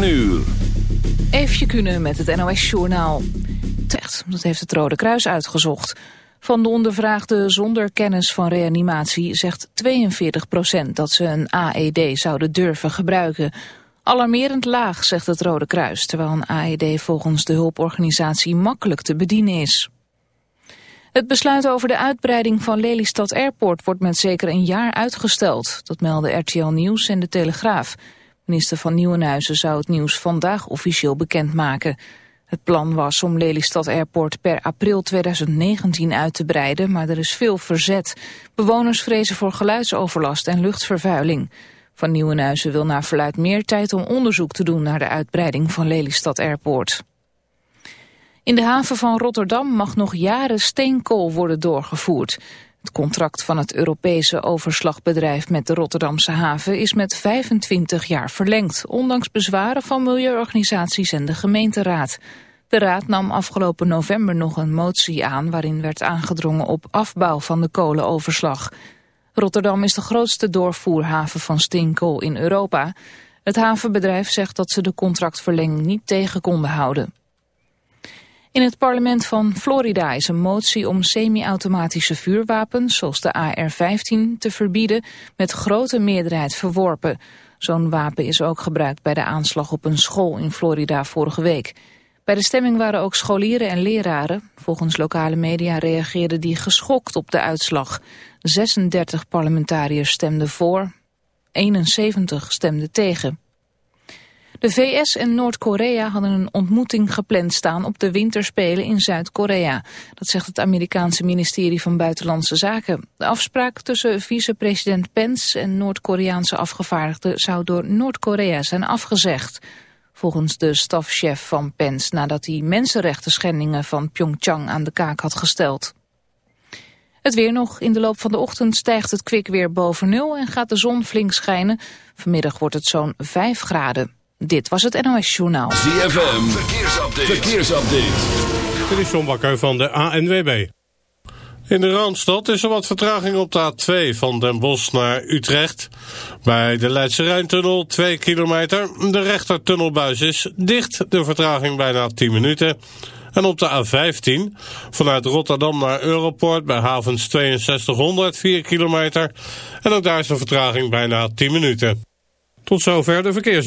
Een kunnen met het NOS-journaal. Terecht, dat heeft het Rode Kruis uitgezocht. Van de ondervraagden zonder kennis van reanimatie zegt 42% dat ze een AED zouden durven gebruiken. Alarmerend laag, zegt het Rode Kruis, terwijl een AED volgens de hulporganisatie makkelijk te bedienen is. Het besluit over de uitbreiding van Lelystad Airport wordt met zeker een jaar uitgesteld. Dat melden RTL Nieuws en De Telegraaf. Minister van Nieuwenhuizen zou het nieuws vandaag officieel bekendmaken. Het plan was om Lelystad Airport per april 2019 uit te breiden, maar er is veel verzet. Bewoners vrezen voor geluidsoverlast en luchtvervuiling. Van Nieuwenhuizen wil naar verluid meer tijd om onderzoek te doen naar de uitbreiding van Lelystad Airport. In de haven van Rotterdam mag nog jaren steenkool worden doorgevoerd. Het contract van het Europese overslagbedrijf met de Rotterdamse haven is met 25 jaar verlengd, ondanks bezwaren van milieuorganisaties en de gemeenteraad. De raad nam afgelopen november nog een motie aan waarin werd aangedrongen op afbouw van de kolenoverslag. Rotterdam is de grootste doorvoerhaven van steenkool in Europa. Het havenbedrijf zegt dat ze de contractverlenging niet tegen konden houden. In het parlement van Florida is een motie om semi-automatische vuurwapens, zoals de AR-15, te verbieden, met grote meerderheid verworpen. Zo'n wapen is ook gebruikt bij de aanslag op een school in Florida vorige week. Bij de stemming waren ook scholieren en leraren. Volgens lokale media reageerden die geschokt op de uitslag. 36 parlementariërs stemden voor, 71 stemden tegen. De VS en Noord-Korea hadden een ontmoeting gepland staan op de winterspelen in Zuid-Korea. Dat zegt het Amerikaanse ministerie van Buitenlandse Zaken. De afspraak tussen vicepresident Pence en Noord-Koreaanse afgevaardigden zou door Noord-Korea zijn afgezegd. Volgens de stafchef van Pence nadat hij mensenrechten schendingen van Pyeongchang aan de kaak had gesteld. Het weer nog. In de loop van de ochtend stijgt het kwik weer boven nul en gaat de zon flink schijnen. Vanmiddag wordt het zo'n 5 graden. Dit was het NOS Journaal. ZFM, verkeersupdate. verkeersupdate. Dit is John Bakker van de ANWB. In de Randstad is er wat vertraging op de A2 van Den Bosch naar Utrecht. Bij de Leidse Rijntunnel 2 kilometer. De rechtertunnelbuis is dicht, de vertraging bijna 10 minuten. En op de A15 vanuit Rotterdam naar Europort bij havens 6200 4 kilometer. En ook daar is de vertraging bijna 10 minuten. Tot zover de verkeers.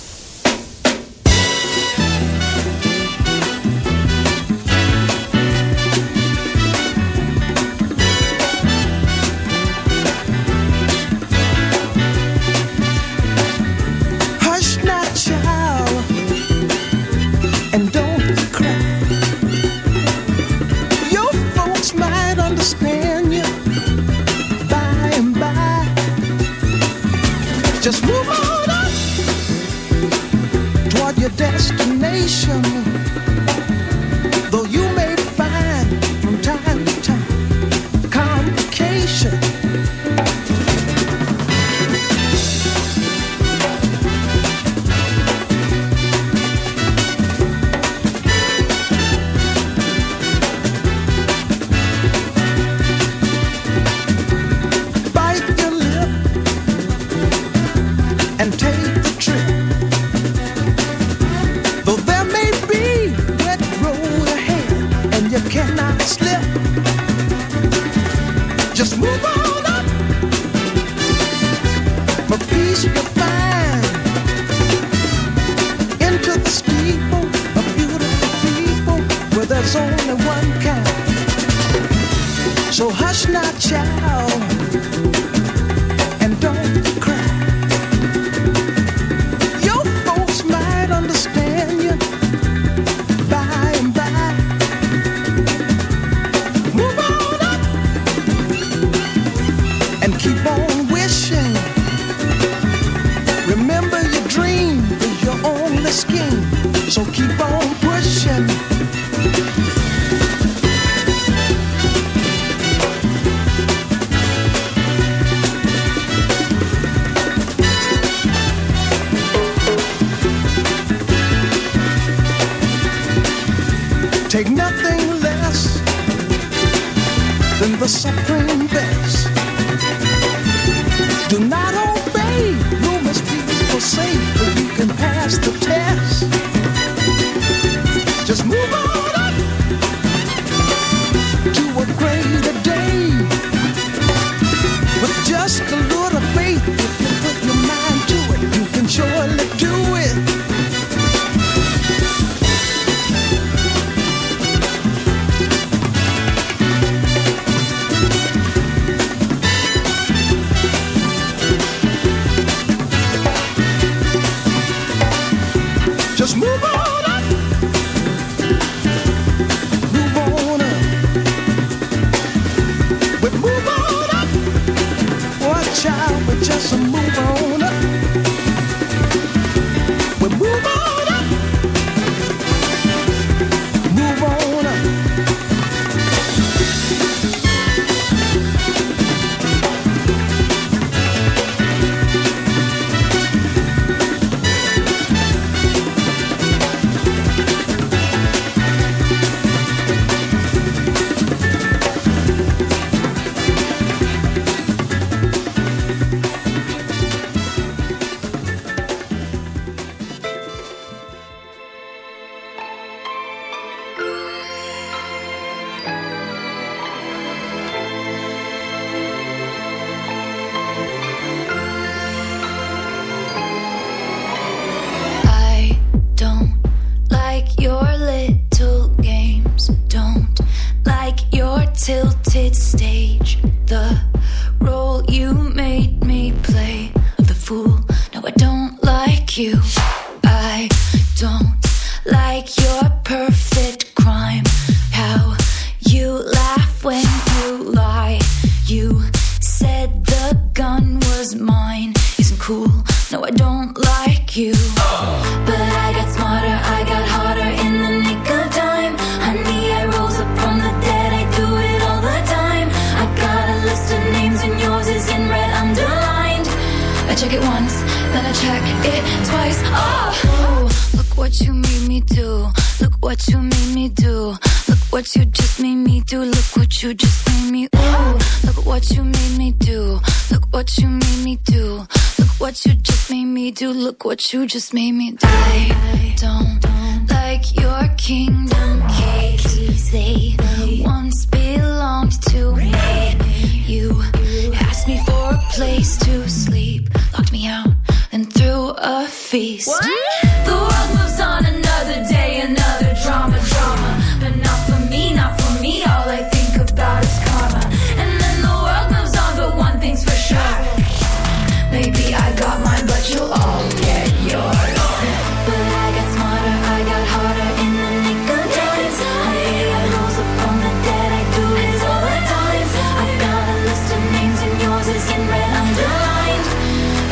you just made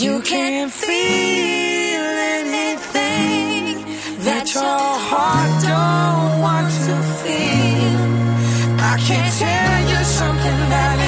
You can't feel anything that your heart don't want to feel. I can't tell you something that.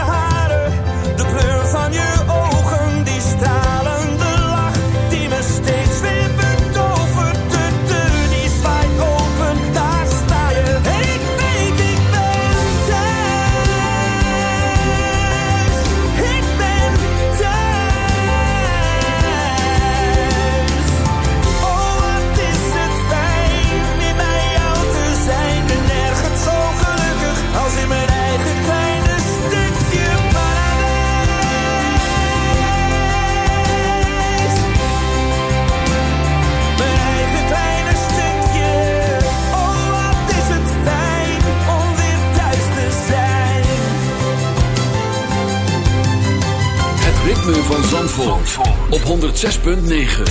106.9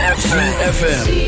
FM.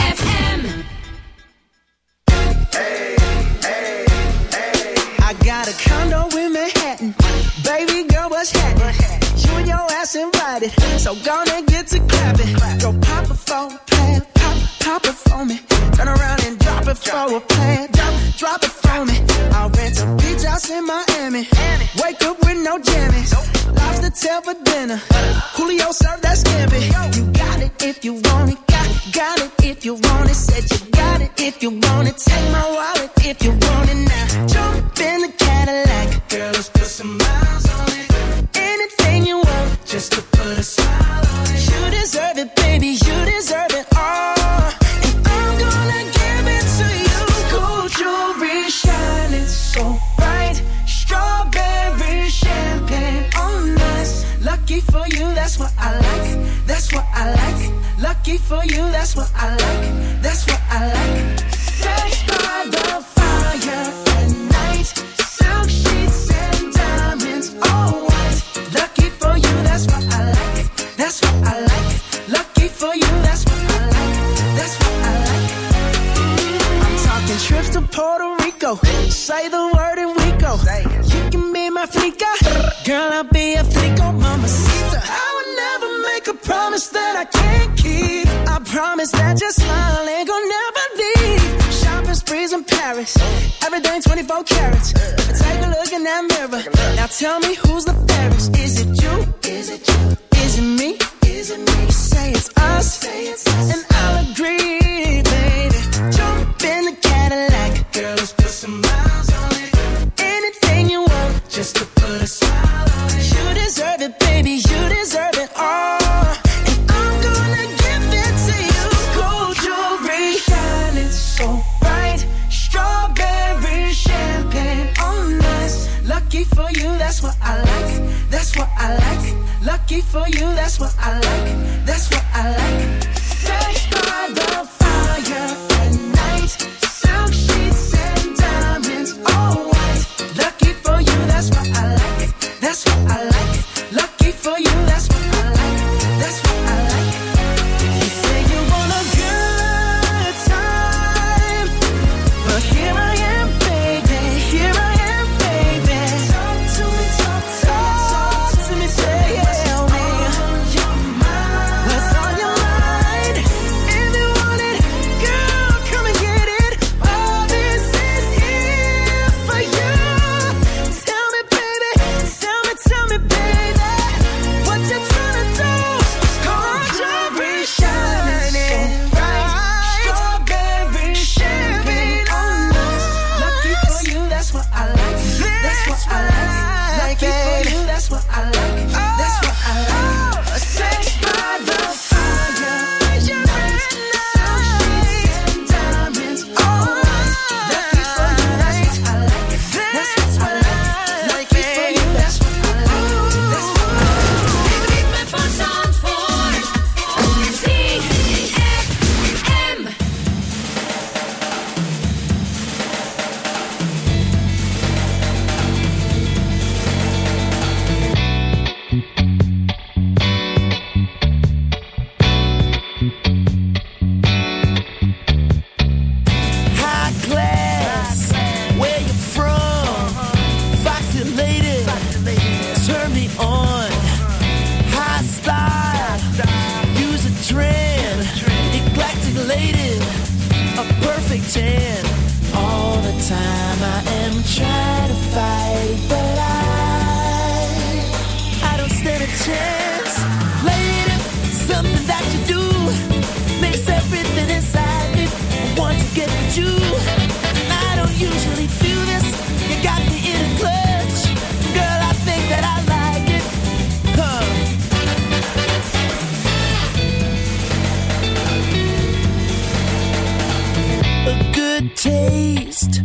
taste,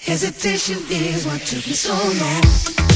Hesitation is what took me so long.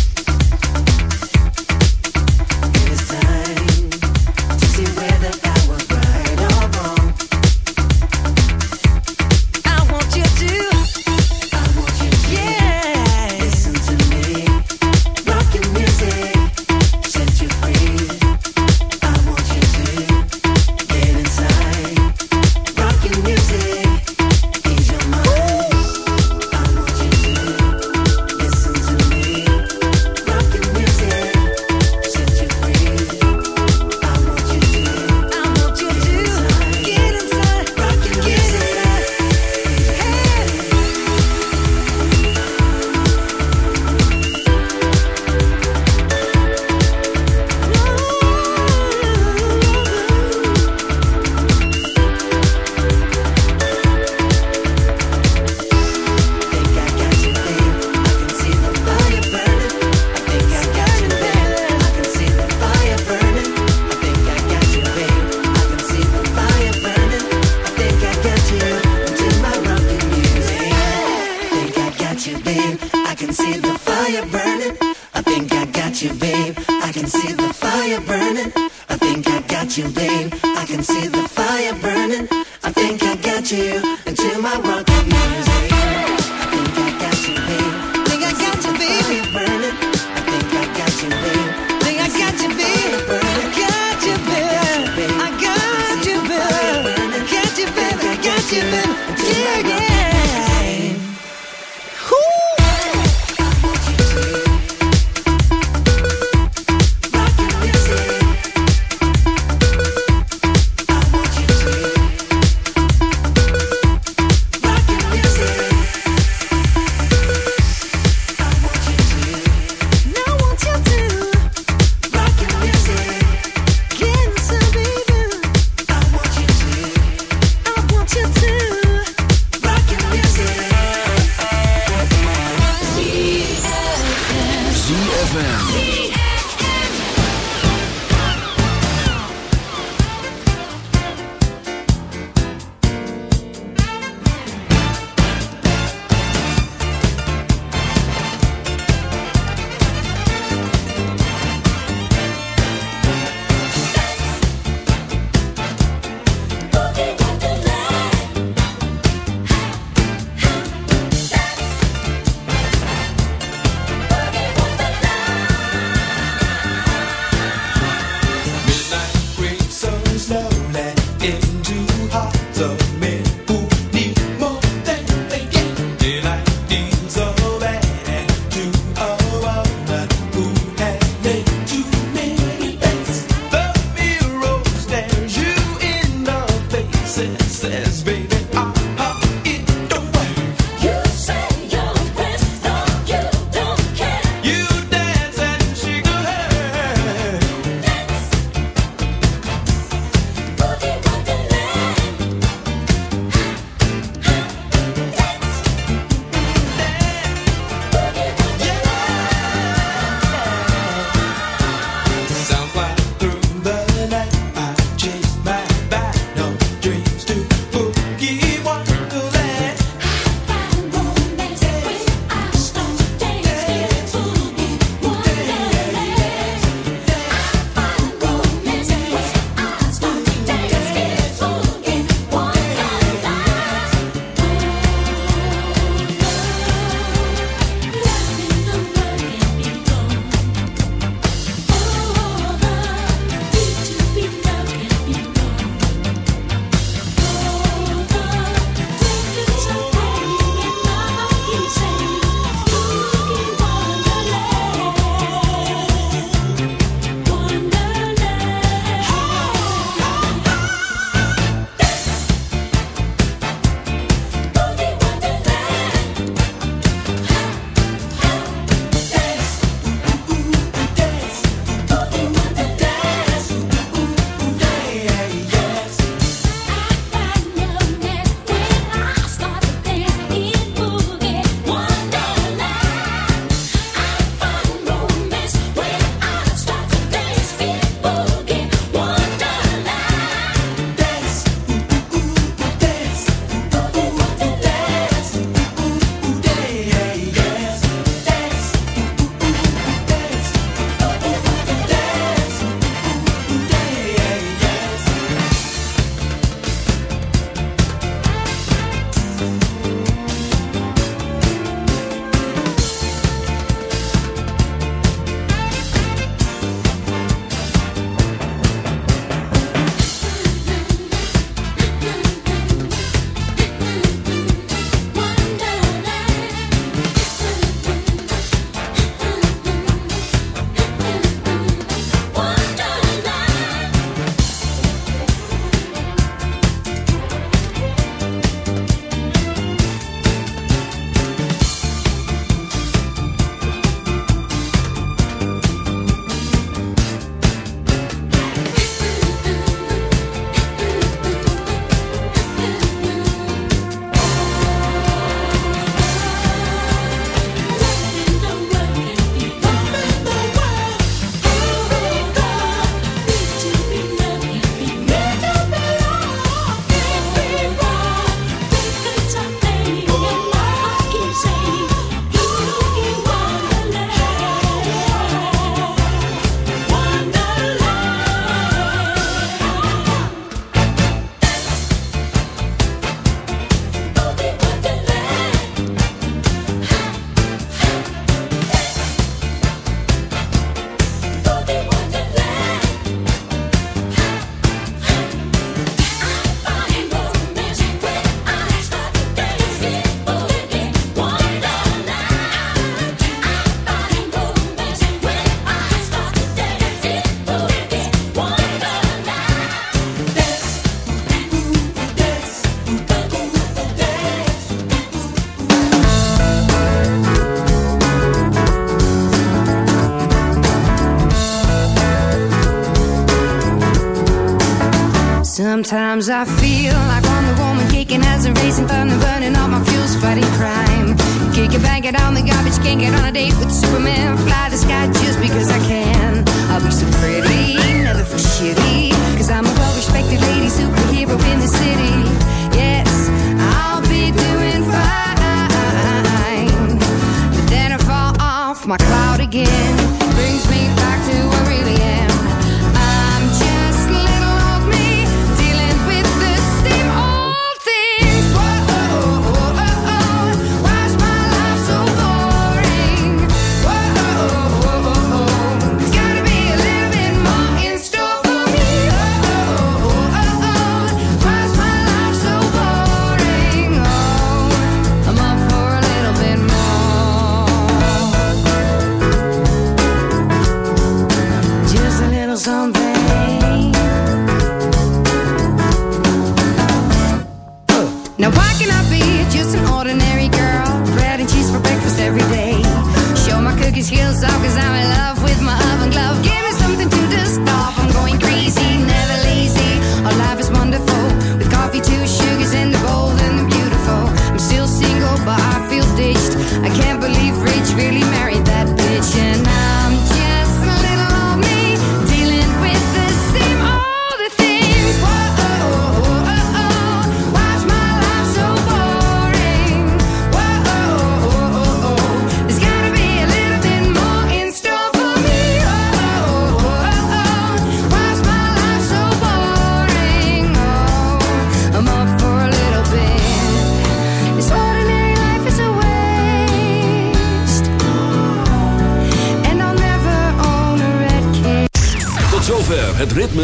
Sometimes I feel like I'm the woman kicking as and racing thunder, burning all my fuels, fighting crime. Kick it, bang it on the garbage, can't get on a date with Superman. Fly the sky just because I can. I'll be so pretty, never for shitty. Cause I'm a well respected lady, superhero in the city. Yes.